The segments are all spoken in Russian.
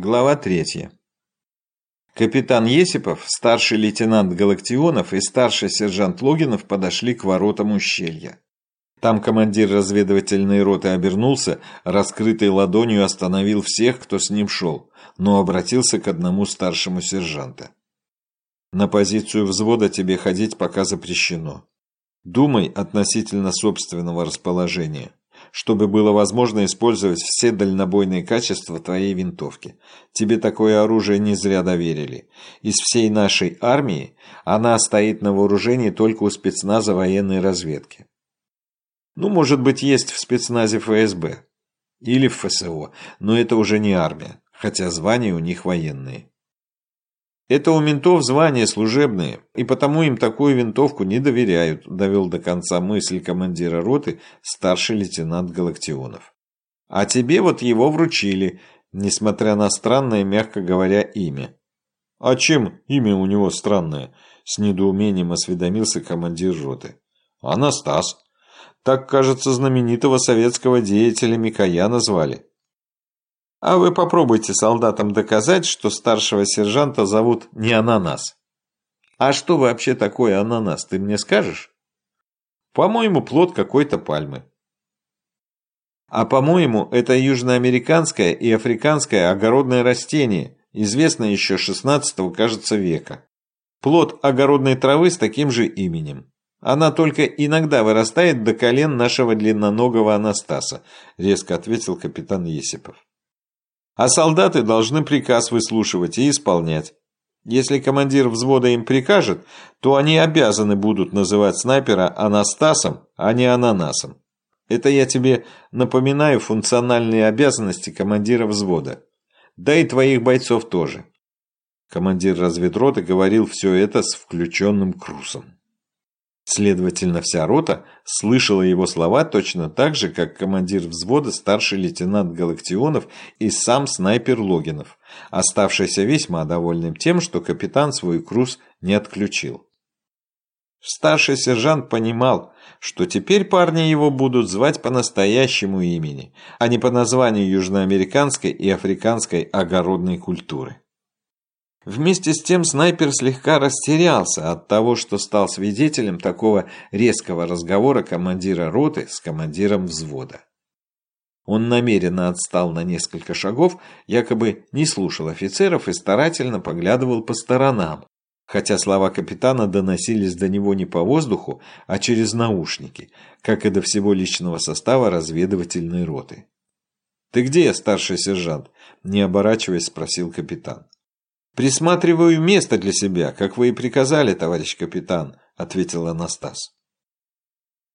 Глава третья. Капитан Есипов, старший лейтенант Галактионов и старший сержант Логинов подошли к воротам ущелья. Там командир разведывательной роты обернулся, раскрытой ладонью остановил всех, кто с ним шел, но обратился к одному старшему сержанта. «На позицию взвода тебе ходить пока запрещено. Думай относительно собственного расположения чтобы было возможно использовать все дальнобойные качества твоей винтовки. Тебе такое оружие не зря доверили. Из всей нашей армии она стоит на вооружении только у спецназа военной разведки. Ну, может быть, есть в спецназе ФСБ. Или в ФСО, но это уже не армия, хотя звания у них военные. Это у ментов звания служебные, и потому им такую винтовку не доверяют, довел до конца мысль командира роты старший лейтенант Галактионов. А тебе вот его вручили, несмотря на странное, мягко говоря, имя. А чем имя у него странное? С недоумением осведомился командир роты. Анастас. Так, кажется, знаменитого советского деятеля Микояна назвали. А вы попробуйте солдатам доказать, что старшего сержанта зовут не Ананас. А что вообще такое ананас, ты мне скажешь? По-моему, плод какой-то пальмы. А по-моему, это южноамериканское и африканское огородное растение, известное еще 16 кажется, века. Плод огородной травы с таким же именем. Она только иногда вырастает до колен нашего длинноногого Анастаса, резко ответил капитан Есипов. А солдаты должны приказ выслушивать и исполнять. Если командир взвода им прикажет, то они обязаны будут называть снайпера Анастасом, а не Ананасом. Это я тебе напоминаю функциональные обязанности командира взвода. Да и твоих бойцов тоже. Командир разведроты говорил все это с включенным крусом. Следовательно, вся рота слышала его слова точно так же, как командир взвода старший лейтенант Галактионов и сам снайпер Логинов, оставшийся весьма довольным тем, что капитан свой круз не отключил. Старший сержант понимал, что теперь парни его будут звать по настоящему имени, а не по названию южноамериканской и африканской огородной культуры. Вместе с тем снайпер слегка растерялся от того, что стал свидетелем такого резкого разговора командира роты с командиром взвода. Он намеренно отстал на несколько шагов, якобы не слушал офицеров и старательно поглядывал по сторонам, хотя слова капитана доносились до него не по воздуху, а через наушники, как и до всего личного состава разведывательной роты. «Ты где, старший сержант?» – не оборачиваясь, спросил капитан. «Присматриваю место для себя, как вы и приказали, товарищ капитан», – ответил Анастас.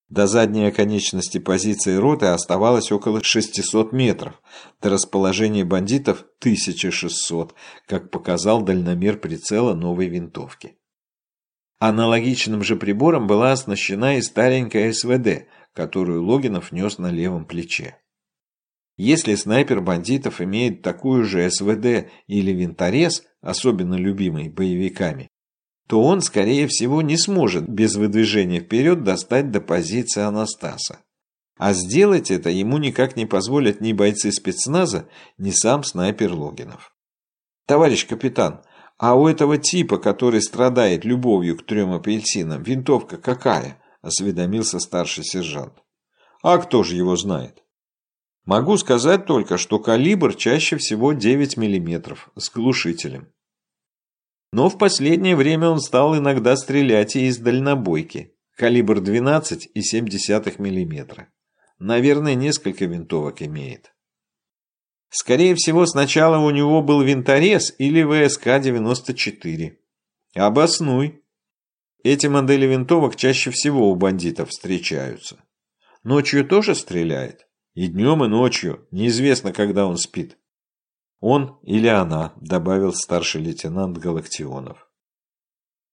До задней оконечности позиции роты оставалось около 600 метров, до расположения бандитов 1600, как показал дальномер прицела новой винтовки. Аналогичным же прибором была оснащена и старенькая СВД, которую Логинов нес на левом плече. Если снайпер бандитов имеет такую же СВД или винторез, особенно любимый боевиками, то он, скорее всего, не сможет без выдвижения вперед достать до позиции Анастаса. А сделать это ему никак не позволят ни бойцы спецназа, ни сам снайпер Логинов. Товарищ капитан, а у этого типа, который страдает любовью к трем апельсинам, винтовка какая? Осведомился старший сержант. А кто же его знает? Могу сказать только, что калибр чаще всего 9 мм с глушителем. Но в последнее время он стал иногда стрелять и из дальнобойки. Калибр 12,7 мм. Наверное, несколько винтовок имеет. Скорее всего, сначала у него был винторез или ВСК-94. Обоснуй. Эти модели винтовок чаще всего у бандитов встречаются. Ночью тоже стреляет? И днем, и ночью. Неизвестно, когда он спит. Он или она, добавил старший лейтенант Галактионов.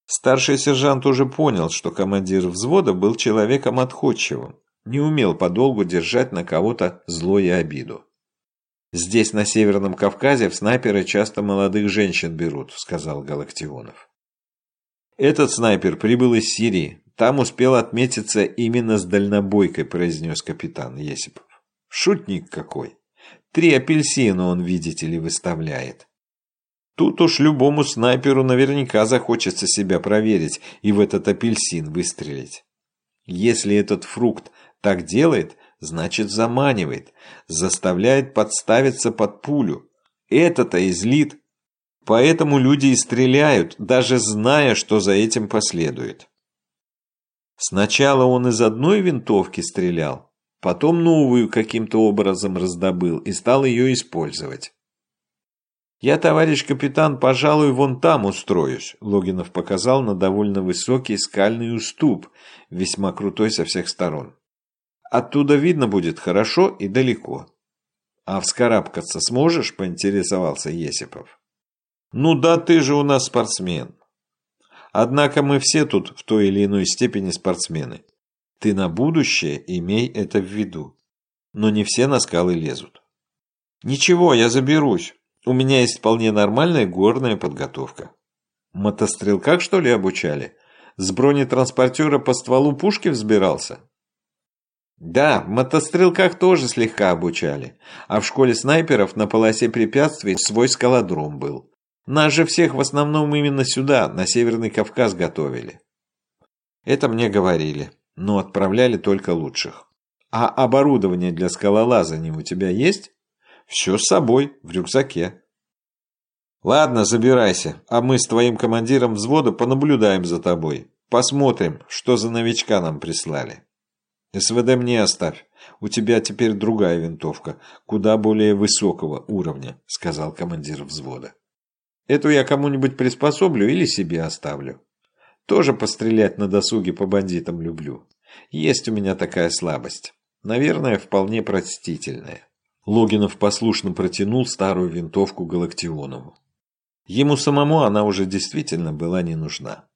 Старший сержант уже понял, что командир взвода был человеком отходчивым, не умел подолгу держать на кого-то зло и обиду. «Здесь, на Северном Кавказе, в снайперы часто молодых женщин берут», — сказал Галактионов. «Этот снайпер прибыл из Сирии. Там успел отметиться именно с дальнобойкой», — произнес капитан Есипов. Шутник какой. Три апельсина он, видите ли, выставляет. Тут уж любому снайперу наверняка захочется себя проверить и в этот апельсин выстрелить. Если этот фрукт так делает, значит заманивает, заставляет подставиться под пулю. Это-то излит. Поэтому люди и стреляют, даже зная, что за этим последует. Сначала он из одной винтовки стрелял, потом новую каким-то образом раздобыл и стал ее использовать. «Я, товарищ капитан, пожалуй, вон там устроюсь», Логинов показал на довольно высокий скальный уступ, весьма крутой со всех сторон. «Оттуда видно будет хорошо и далеко». «А вскарабкаться сможешь?» – поинтересовался Есипов. «Ну да, ты же у нас спортсмен». «Однако мы все тут в той или иной степени спортсмены. Ты на будущее имей это в виду. Но не все на скалы лезут». «Ничего, я заберусь. У меня есть вполне нормальная горная подготовка. Мотострелках, что ли, обучали? С бронетранспортера по стволу пушки взбирался? Да, в мотострелках тоже слегка обучали. А в школе снайперов на полосе препятствий свой скалодром был. Нас же всех в основном именно сюда, на Северный Кавказ, готовили. Это мне говорили, но отправляли только лучших. А оборудование для скалолазания у тебя есть? Все с собой, в рюкзаке. Ладно, забирайся, а мы с твоим командиром взвода понаблюдаем за тобой. Посмотрим, что за новичка нам прислали. СВД мне оставь. У тебя теперь другая винтовка, куда более высокого уровня, сказал командир взвода. Эту я кому-нибудь приспособлю или себе оставлю. Тоже пострелять на досуге по бандитам люблю. Есть у меня такая слабость. Наверное, вполне простительная. Логинов послушно протянул старую винтовку Галактионову. Ему самому она уже действительно была не нужна.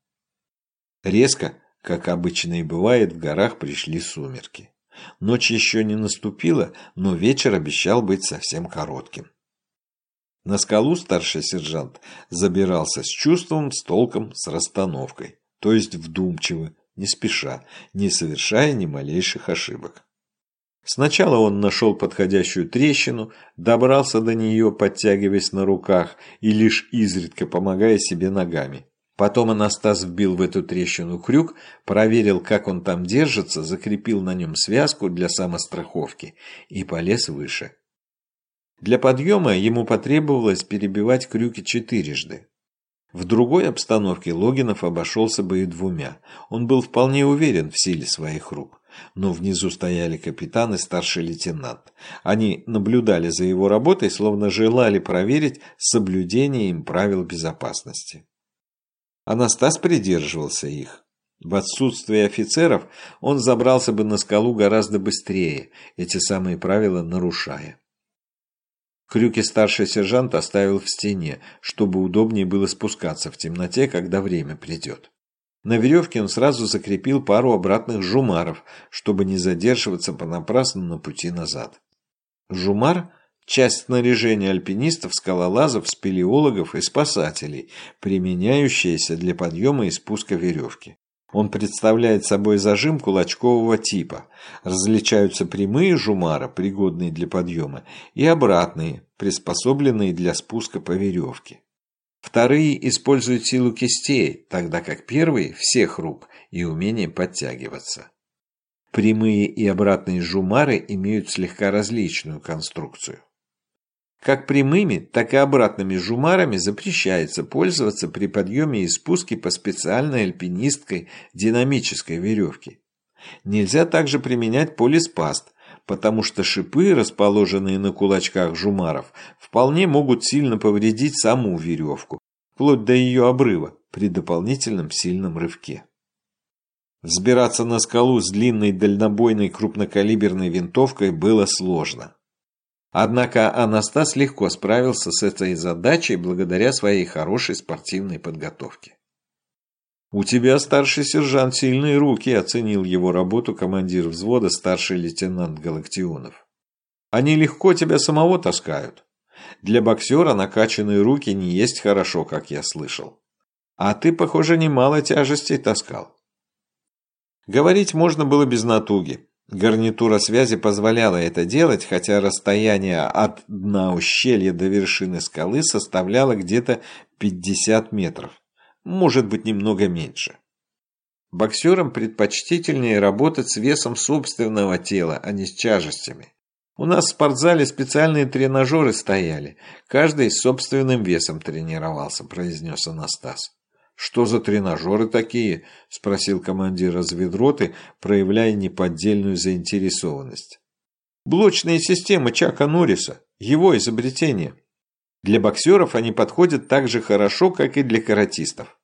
Резко, как обычно и бывает, в горах пришли сумерки. Ночь еще не наступила, но вечер обещал быть совсем коротким. На скалу старший сержант забирался с чувством, с толком, с расстановкой, то есть вдумчиво, не спеша, не совершая ни малейших ошибок. Сначала он нашел подходящую трещину, добрался до нее, подтягиваясь на руках и лишь изредка помогая себе ногами. Потом Анастас вбил в эту трещину крюк, проверил, как он там держится, закрепил на нем связку для самостраховки и полез выше. Для подъема ему потребовалось перебивать крюки четырежды. В другой обстановке Логинов обошелся бы и двумя. Он был вполне уверен в силе своих рук но внизу стояли капитан и старший лейтенант. Они наблюдали за его работой, словно желали проверить соблюдение им правил безопасности. Анастас придерживался их. В отсутствие офицеров он забрался бы на скалу гораздо быстрее, эти самые правила нарушая. Крюки старший сержант оставил в стене, чтобы удобнее было спускаться в темноте, когда время придет. На веревке он сразу закрепил пару обратных жумаров, чтобы не задерживаться понапрасну на пути назад. Жумар – часть снаряжения альпинистов, скалолазов, спелеологов и спасателей, применяющаяся для подъема и спуска веревки. Он представляет собой зажим кулачкового типа. Различаются прямые жумары, пригодные для подъема, и обратные, приспособленные для спуска по веревке. Вторые используют силу кистей, тогда как первые – всех рук и умение подтягиваться. Прямые и обратные жумары имеют слегка различную конструкцию. Как прямыми, так и обратными жумарами запрещается пользоваться при подъеме и спуске по специальной альпинистской динамической веревке. Нельзя также применять полиспаст, потому что шипы, расположенные на кулачках жумаров, вполне могут сильно повредить саму веревку, вплоть до ее обрыва при дополнительном сильном рывке. Взбираться на скалу с длинной дальнобойной крупнокалиберной винтовкой было сложно. Однако Анастас легко справился с этой задачей благодаря своей хорошей спортивной подготовке. «У тебя, старший сержант, сильные руки», – оценил его работу командир взвода старший лейтенант Галактионов. «Они легко тебя самого таскают. Для боксера накачанные руки не есть хорошо, как я слышал. А ты, похоже, немало тяжестей таскал». Говорить можно было без натуги. Гарнитура связи позволяла это делать, хотя расстояние от дна ущелья до вершины скалы составляло где-то 50 метров, может быть немного меньше. Боксерам предпочтительнее работать с весом собственного тела, а не с тяжестями. У нас в спортзале специальные тренажеры стояли. Каждый с собственным весом тренировался, произнес Анастас. «Что за тренажеры такие?» – спросил командир разведроты, проявляя неподдельную заинтересованность. «Блочные системы Чака Норриса. Его изобретение. Для боксеров они подходят так же хорошо, как и для каратистов.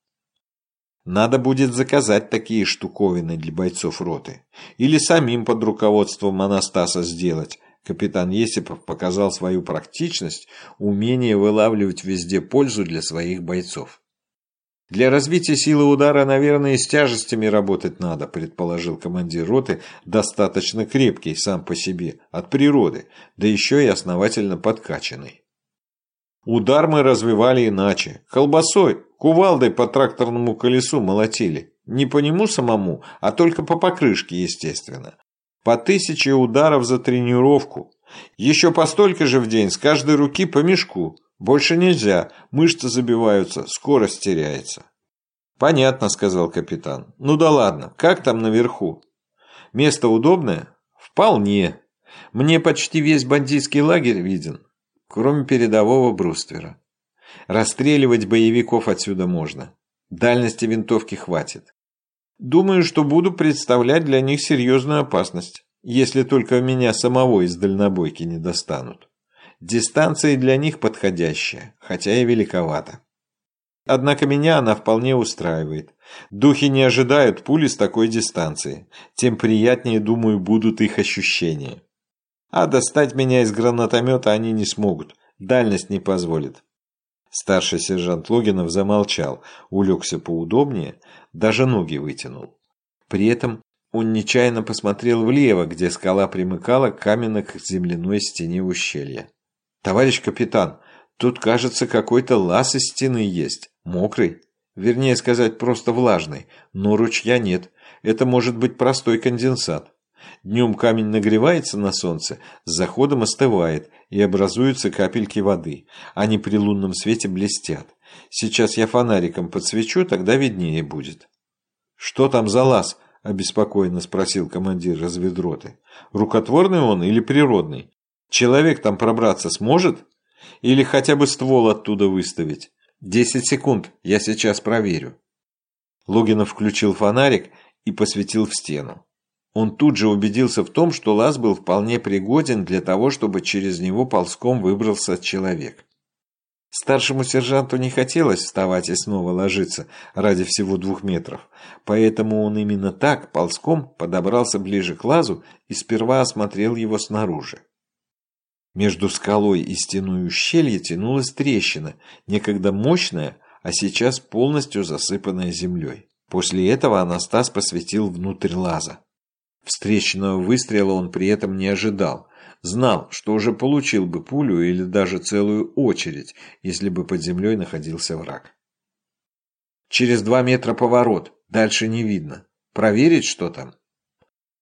Надо будет заказать такие штуковины для бойцов роты. Или самим под руководством Анастаса сделать. Капитан Есипов показал свою практичность, умение вылавливать везде пользу для своих бойцов. «Для развития силы удара, наверное, с тяжестями работать надо», предположил командир роты, достаточно крепкий сам по себе, от природы, да еще и основательно подкачанный. Удар мы развивали иначе. Колбасой, кувалдой по тракторному колесу молотили. Не по нему самому, а только по покрышке, естественно. По тысяче ударов за тренировку. Еще по столько же в день с каждой руки по мешку. Больше нельзя, мышцы забиваются, скорость теряется. Понятно, сказал капитан. Ну да ладно, как там наверху? Место удобное? Вполне. Мне почти весь бандитский лагерь виден кроме передового бруствера. Расстреливать боевиков отсюда можно. Дальности винтовки хватит. Думаю, что буду представлять для них серьезную опасность, если только меня самого из дальнобойки не достанут. Дистанция для них подходящая, хотя и великовата. Однако меня она вполне устраивает. Духи не ожидают пули с такой дистанции. Тем приятнее, думаю, будут их ощущения. А достать меня из гранатомета они не смогут. Дальность не позволит. Старший сержант Логинов замолчал, улегся поудобнее, даже ноги вытянул. При этом он нечаянно посмотрел влево, где скала примыкала к земляной стене ущелья. «Товарищ капитан, тут, кажется, какой-то лаз из стены есть. Мокрый. Вернее сказать, просто влажный. Но ручья нет. Это может быть простой конденсат. Днем камень нагревается на солнце, с заходом остывает, и образуются капельки воды. Они при лунном свете блестят. Сейчас я фонариком подсвечу, тогда виднее будет. «Что там за лаз?» – обеспокоенно спросил командир разведроты. «Рукотворный он или природный? Человек там пробраться сможет? Или хотя бы ствол оттуда выставить? Десять секунд, я сейчас проверю». Логинов включил фонарик и посветил в стену. Он тут же убедился в том, что лаз был вполне пригоден для того, чтобы через него ползком выбрался человек. Старшему сержанту не хотелось вставать и снова ложиться ради всего двух метров, поэтому он именно так, ползком, подобрался ближе к лазу и сперва осмотрел его снаружи. Между скалой и стеной ущелья тянулась трещина, некогда мощная, а сейчас полностью засыпанная землей. После этого Анастас посветил внутрь лаза. Встречного выстрела он при этом не ожидал. Знал, что уже получил бы пулю или даже целую очередь, если бы под землей находился враг. Через два метра поворот, дальше не видно. Проверить, что там?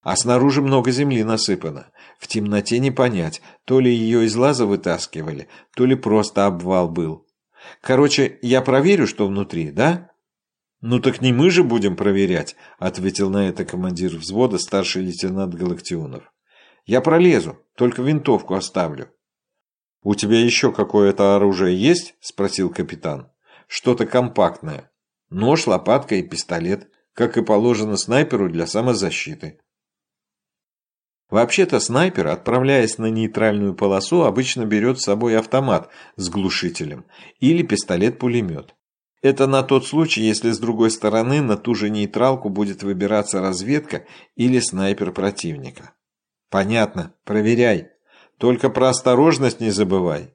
А снаружи много земли насыпано. В темноте не понять, то ли ее из лаза вытаскивали, то ли просто обвал был. Короче, я проверю, что внутри, да? «Ну так не мы же будем проверять», – ответил на это командир взвода старший лейтенант Галактионов. «Я пролезу, только винтовку оставлю». «У тебя еще какое-то оружие есть?» – спросил капитан. «Что-то компактное. Нож, лопатка и пистолет, как и положено снайперу для самозащиты». Вообще-то снайпер, отправляясь на нейтральную полосу, обычно берет с собой автомат с глушителем или пистолет-пулемет. Это на тот случай, если с другой стороны на ту же нейтралку будет выбираться разведка или снайпер противника. Понятно, проверяй. Только про осторожность не забывай.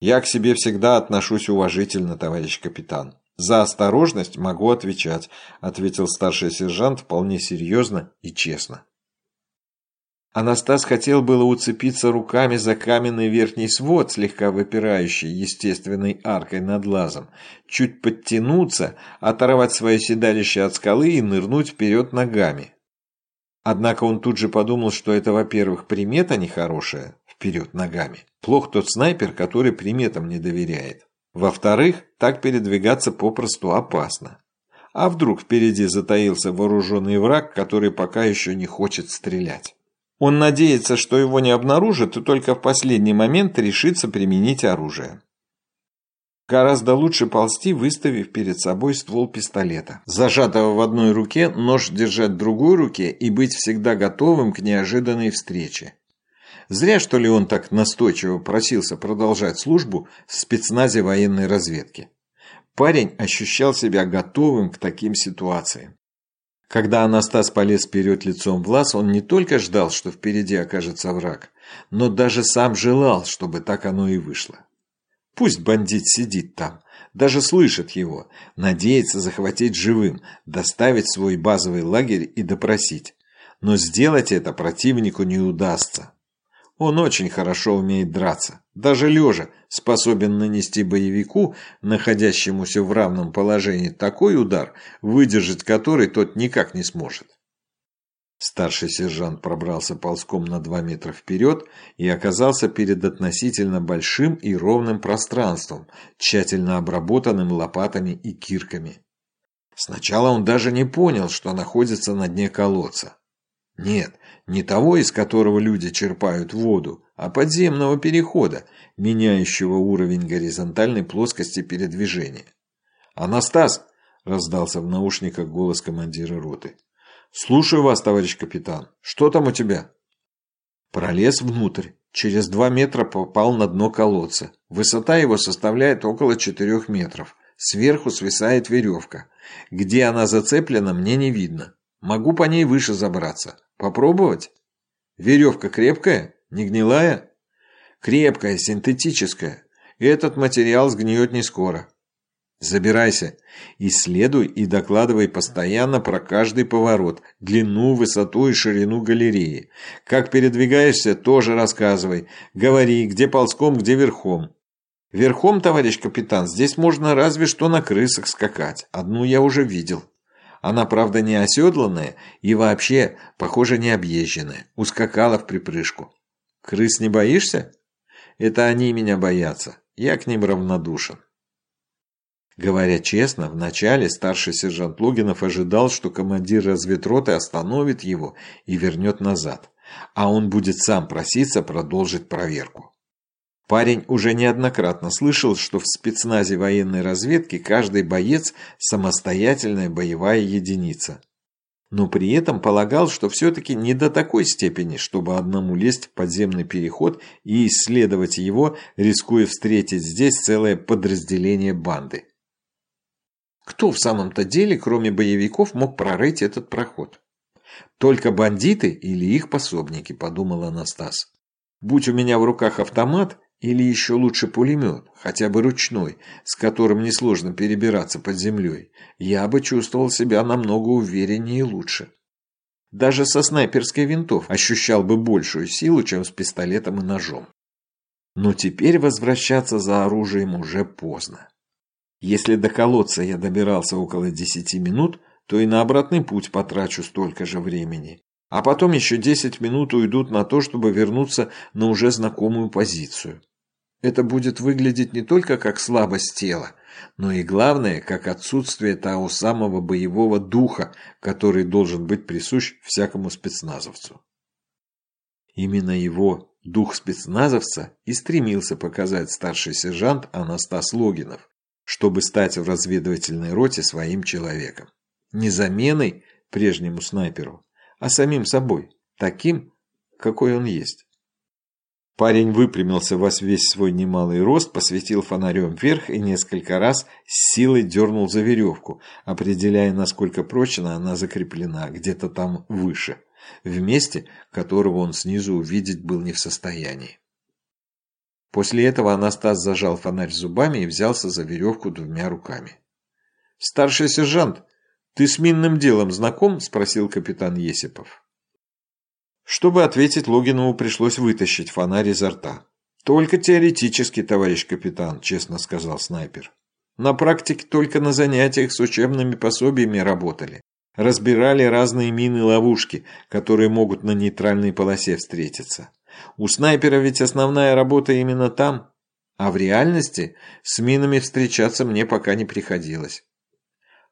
Я к себе всегда отношусь уважительно, товарищ капитан. За осторожность могу отвечать, ответил старший сержант вполне серьезно и честно. Анастас хотел было уцепиться руками за каменный верхний свод, слегка выпирающий естественной аркой над лазом, чуть подтянуться, оторвать свое седалище от скалы и нырнуть вперед ногами. Однако он тут же подумал, что это, во-первых, примета нехорошая, вперед ногами. Плох тот снайпер, который приметам не доверяет. Во-вторых, так передвигаться попросту опасно. А вдруг впереди затаился вооруженный враг, который пока еще не хочет стрелять? Он надеется, что его не обнаружат и только в последний момент решится применить оружие. Гораздо лучше ползти, выставив перед собой ствол пистолета. Зажатого в одной руке, нож держать в другой руке и быть всегда готовым к неожиданной встрече. Зря, что ли, он так настойчиво просился продолжать службу в спецназе военной разведки. Парень ощущал себя готовым к таким ситуациям. Когда Анастас полез вперед лицом в лаз, он не только ждал, что впереди окажется враг, но даже сам желал, чтобы так оно и вышло. Пусть бандит сидит там, даже слышит его, надеется захватить живым, доставить свой базовый лагерь и допросить. Но сделать это противнику не удастся. Он очень хорошо умеет драться, даже лежа способен нанести боевику, находящемуся в равном положении, такой удар, выдержать который тот никак не сможет. Старший сержант пробрался ползком на два метра вперед и оказался перед относительно большим и ровным пространством, тщательно обработанным лопатами и кирками. Сначала он даже не понял, что находится на дне колодца. Нет, не того, из которого люди черпают воду, а подземного перехода, меняющего уровень горизонтальной плоскости передвижения. «Анастас!» – раздался в наушниках голос командира роты. «Слушаю вас, товарищ капитан. Что там у тебя?» Пролез внутрь. Через два метра попал на дно колодца. Высота его составляет около четырех метров. Сверху свисает веревка. Где она зацеплена, мне не видно. Могу по ней выше забраться. Попробовать? Веревка крепкая? Не гнилая? Крепкая, синтетическая. Этот материал сгниет не скоро. Забирайся, исследуй и докладывай постоянно про каждый поворот, длину, высоту и ширину галереи. Как передвигаешься, тоже рассказывай. Говори, где ползком, где верхом. Верхом, товарищ капитан, здесь можно разве что на крысах скакать. Одну я уже видел. Она, правда, не оседланная и вообще, похоже, не объезженная. Ускакала в припрыжку. Крыс не боишься? Это они меня боятся. Я к ним равнодушен. Говоря честно, вначале старший сержант Логинов ожидал, что командир разведроты остановит его и вернет назад, а он будет сам проситься продолжить проверку. Парень уже неоднократно слышал, что в спецназе военной разведки каждый боец – самостоятельная боевая единица. Но при этом полагал, что все-таки не до такой степени, чтобы одному лезть в подземный переход и исследовать его, рискуя встретить здесь целое подразделение банды. Кто в самом-то деле, кроме боевиков, мог прорыть этот проход? Только бандиты или их пособники, подумал Анастас. Будь у меня в руках автомат, или еще лучше пулемет, хотя бы ручной, с которым несложно перебираться под землей, я бы чувствовал себя намного увереннее и лучше. Даже со снайперской винтов ощущал бы большую силу, чем с пистолетом и ножом. Но теперь возвращаться за оружием уже поздно. Если до колодца я добирался около 10 минут, то и на обратный путь потрачу столько же времени. А потом еще 10 минут уйдут на то, чтобы вернуться на уже знакомую позицию. Это будет выглядеть не только как слабость тела, но и главное, как отсутствие того самого боевого духа, который должен быть присущ всякому спецназовцу. Именно его, дух спецназовца, и стремился показать старший сержант Анастас Логинов, чтобы стать в разведывательной роте своим человеком. Не заменой прежнему снайперу, а самим собой, таким, какой он есть. Парень выпрямился во весь свой немалый рост, посветил фонарем вверх и несколько раз с силой дернул за веревку, определяя, насколько прочно она закреплена, где-то там выше, в месте, которого он снизу увидеть был не в состоянии. После этого Анастас зажал фонарь зубами и взялся за веревку двумя руками. «Старший сержант, ты с минным делом знаком?» – спросил капитан Есипов. Чтобы ответить, Логинову пришлось вытащить фонарь изо рта. «Только теоретически, товарищ капитан», – честно сказал снайпер. «На практике только на занятиях с учебными пособиями работали. Разбирали разные мины-ловушки, которые могут на нейтральной полосе встретиться. У снайпера ведь основная работа именно там, а в реальности с минами встречаться мне пока не приходилось.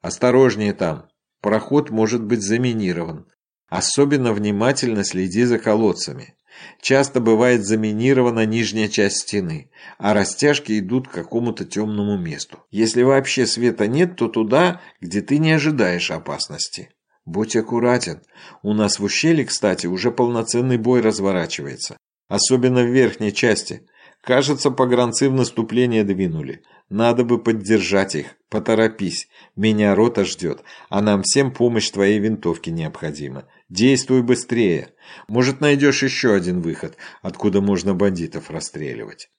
Осторожнее там, проход может быть заминирован. Особенно внимательно следи за колодцами. Часто бывает заминирована нижняя часть стены, а растяжки идут к какому-то темному месту. Если вообще света нет, то туда, где ты не ожидаешь опасности. Будь аккуратен. У нас в ущелье, кстати, уже полноценный бой разворачивается. Особенно в верхней части. Кажется, погранцы в наступление двинули. Надо бы поддержать их. Поторопись. Меня рота ждет, а нам всем помощь твоей винтовки необходима. Действуй быстрее. Может, найдешь еще один выход, откуда можно бандитов расстреливать.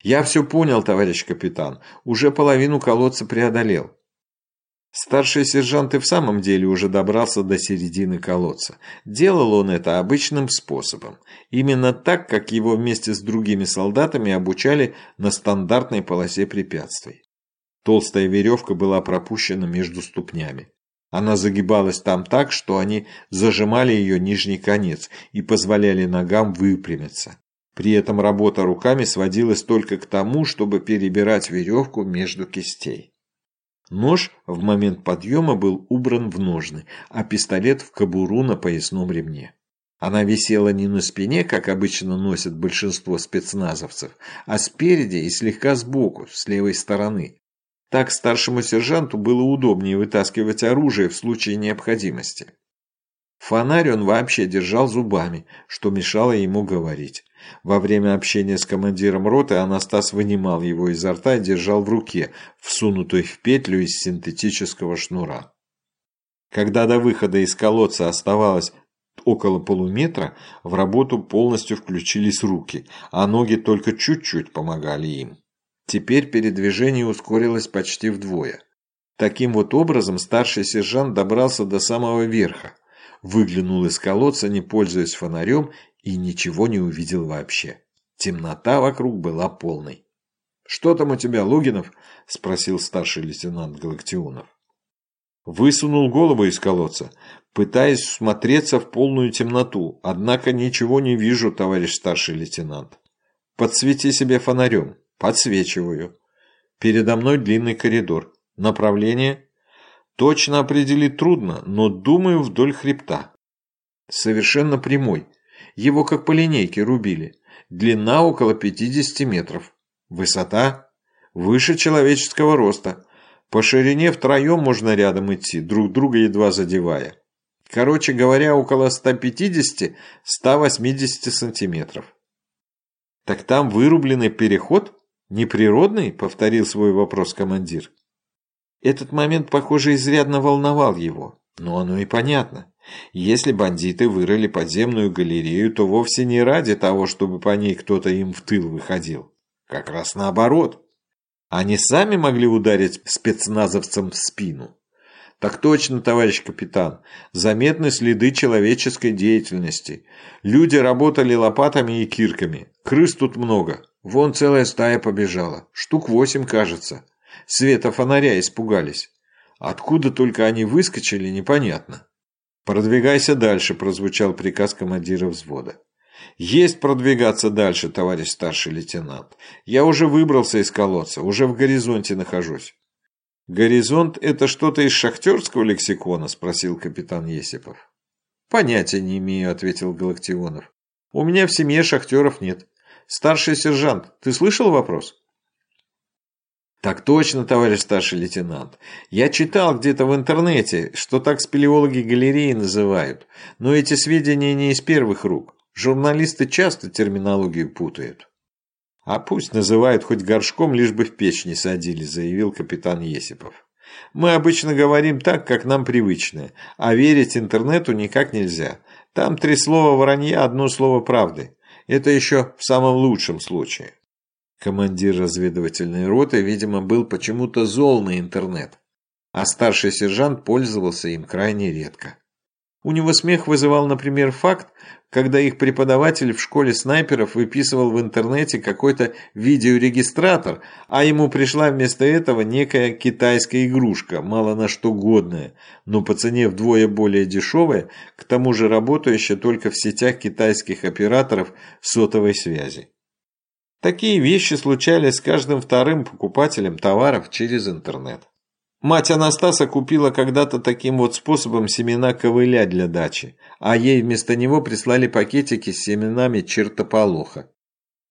Я все понял, товарищ капитан. Уже половину колодца преодолел. Старший сержант и в самом деле уже добрался до середины колодца. Делал он это обычным способом. Именно так, как его вместе с другими солдатами обучали на стандартной полосе препятствий. Толстая веревка была пропущена между ступнями. Она загибалась там так, что они зажимали ее нижний конец и позволяли ногам выпрямиться. При этом работа руками сводилась только к тому, чтобы перебирать веревку между кистей. Нож в момент подъема был убран в ножны, а пистолет в кобуру на поясном ремне. Она висела не на спине, как обычно носят большинство спецназовцев, а спереди и слегка сбоку, с левой стороны. Так старшему сержанту было удобнее вытаскивать оружие в случае необходимости. Фонарь он вообще держал зубами, что мешало ему говорить. Во время общения с командиром роты Анастас вынимал его изо рта и держал в руке, всунутой в петлю из синтетического шнура. Когда до выхода из колодца оставалось около полуметра, в работу полностью включились руки, а ноги только чуть-чуть помогали им. Теперь передвижение ускорилось почти вдвое. Таким вот образом старший сержант добрался до самого верха, выглянул из колодца, не пользуясь фонарем, и ничего не увидел вообще. Темнота вокруг была полной. «Что там у тебя, Лугинов?» – спросил старший лейтенант Галактионов. Высунул голову из колодца, пытаясь смотреться в полную темноту, однако ничего не вижу, товарищ старший лейтенант. Подсвети себе фонарем. Подсвечиваю. Передо мной длинный коридор. Направление? Точно определить трудно, но думаю вдоль хребта. Совершенно прямой, его как по линейке рубили. Длина около 50 метров. Высота выше человеческого роста. По ширине втроем можно рядом идти, друг друга едва задевая. Короче говоря, около 150-180 сантиметров. «Так там вырубленный переход? Неприродный?» – повторил свой вопрос командир. Этот момент, похоже, изрядно волновал его. Но оно и понятно. Если бандиты вырыли подземную галерею, то вовсе не ради того, чтобы по ней кто-то им в тыл выходил. Как раз наоборот. Они сами могли ударить спецназовцам в спину. Так точно, товарищ капитан. Заметны следы человеческой деятельности. Люди работали лопатами и кирками. Крыс тут много. Вон целая стая побежала. Штук восемь, кажется. Света фонаря испугались. Откуда только они выскочили, непонятно. «Продвигайся дальше», – прозвучал приказ командира взвода. «Есть продвигаться дальше, товарищ старший лейтенант. Я уже выбрался из колодца, уже в горизонте нахожусь». «Горизонт – это что-то из шахтерского лексикона?» – спросил капитан Есипов. «Понятия не имею», – ответил Галактионов. «У меня в семье шахтеров нет. Старший сержант, ты слышал вопрос?» Так точно, товарищ старший лейтенант. Я читал где-то в интернете, что так спелеологи галереи называют, но эти сведения не из первых рук. Журналисты часто терминологию путают. А пусть называют хоть горшком, лишь бы в печь не садили, заявил капитан Есипов. Мы обычно говорим так, как нам привычно, а верить интернету никак нельзя. Там три слова вранья, одно слово правды. Это еще в самом лучшем случае. Командир разведывательной роты, видимо, был почему-то зол на интернет, а старший сержант пользовался им крайне редко. У него смех вызывал, например, факт, когда их преподаватель в школе снайперов выписывал в интернете какой-то видеорегистратор, а ему пришла вместо этого некая китайская игрушка, мало на что годная, но по цене вдвое более дешевая, к тому же работающая только в сетях китайских операторов сотовой связи. Такие вещи случались с каждым вторым покупателем товаров через интернет. Мать Анастаса купила когда-то таким вот способом семена ковыля для дачи, а ей вместо него прислали пакетики с семенами чертополоха.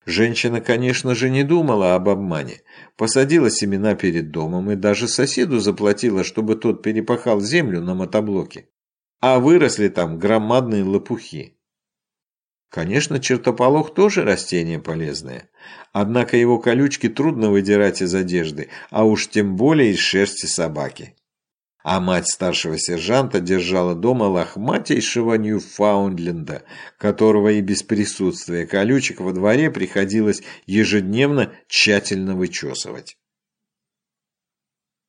Женщина, конечно же, не думала об обмане. Посадила семена перед домом и даже соседу заплатила, чтобы тот перепахал землю на мотоблоке. А выросли там громадные лопухи. Конечно, чертополох тоже растение полезное. Однако его колючки трудно выдирать из одежды, а уж тем более из шерсти собаки. А мать старшего сержанта держала дома лохматейшего Ньюфаундленда, которого и без присутствия колючек во дворе приходилось ежедневно тщательно вычесывать.